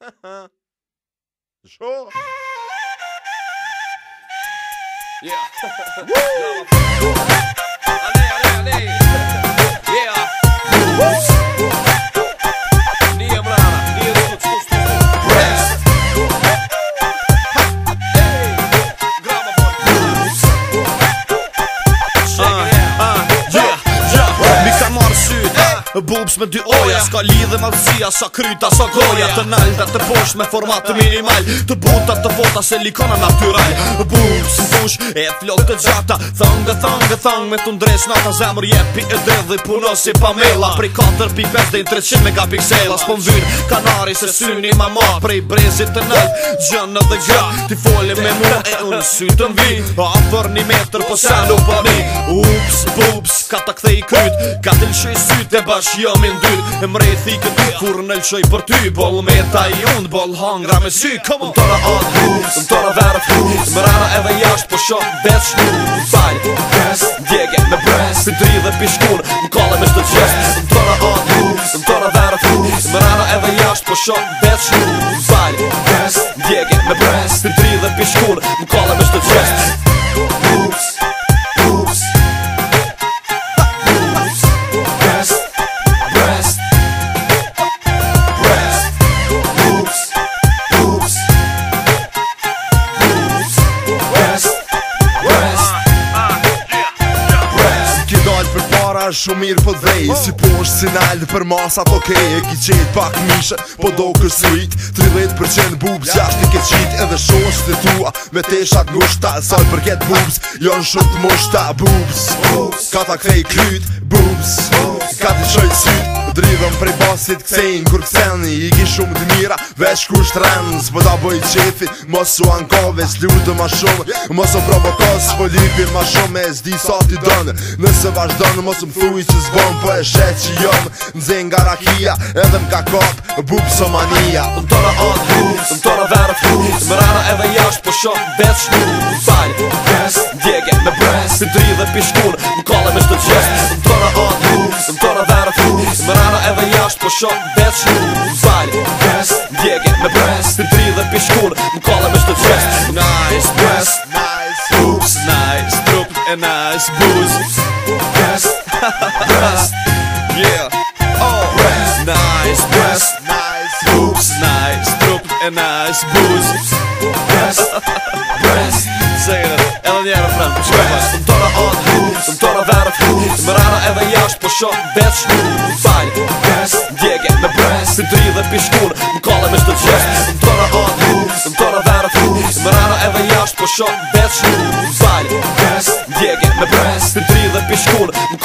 sure. Yeah. Woo! Yeah. Bubs me dy oja Ska lidhe ma Sa kryta sa goja Të nalda të posh Me format të minimal Të buta të vota Se likona natural Bubs bush E flok të gjata Thangë dhe thangë dhe Me të ndres në zemër jepi e dhe dhe puno si pamela Pre 4 dhe 300 megapiksela Spon vyrë kanari se syni ma ma Prej brezit të nalë Gjënë dhe gjë Ti foli me mu e unë sy vi mvi A për një metr po se nuk për po mi Ups, bubs Ka të kthej kryt Ka të lëshë i të që jam i ndyt E më rejthi këtë Kur në lëshoj për ty Bol me i und Bol hangra me sy Come on Më tëra atë hus Më tëra verë atë hus Më rara edhe jashtë Po shok vet shnus Fajnë po kres Djege me bres Për tri dhe pishkun Më kalle me chest qest Më tëra atë hus Më tëra verë atë hus Më rara edhe jashtë Po shok vet shnus Fajnë po kres Djege me bres Për tri dhe pishkun Më kalle me shtë qest Ma shumë mirë po drej Si po është si nalë për masat ok E ki qenë pak mishë Po do kësuit 30% bubës Ja është i ke qit edhe shosë të tua Me te shak ngushta Saj përket bubës Jo në shumë të mushta Bubës Ka ta krej kryt Bubës Bubës s'ka të qoj të syt prej basit kësejnë kur këseni I ki shumë të mira veç ku shtë rëndë Së pëta qefi mos u ankove Së ljutë ma shumë mos o provokos Së po pëllipi ma shumë e s'di sa t'i dënë Nëse vazhë mos më thuj që zbonë Po e shetë që jëmë në zinë nga rakia Edhe m'ka ka kopë bubë së mania Më tërë atë hus, më verë Më edhe jash po shumë betë shmuz Bajë, besë, djegë, në brezë Si më ka ko po shok Bet shlu Zali Kres Djege Me pres Të tri dhe pishkun Më kolla me shtë qest Nice Kres Nice Boobs Nice Trup E nice Boobs Kres Kres Yeah Oh Nice Kres Nice Boobs Nice Trup E nice Boobs Kres Kres Kres Sing it Edhe njerë frem Kres Kres Kres Kres Kres Kres Kres Kres Kres Kres Kres Kres Kres Kres Kres Kres Kres fresh Djege me brez Si të rridhe pishkun Më kallë me shtë qesh Më të tëra o të hus Më tëra dhe rëth hus Më rara edhe jasht Po shok dhe shlu Zajlë Djege me brez Si të rridhe pishkun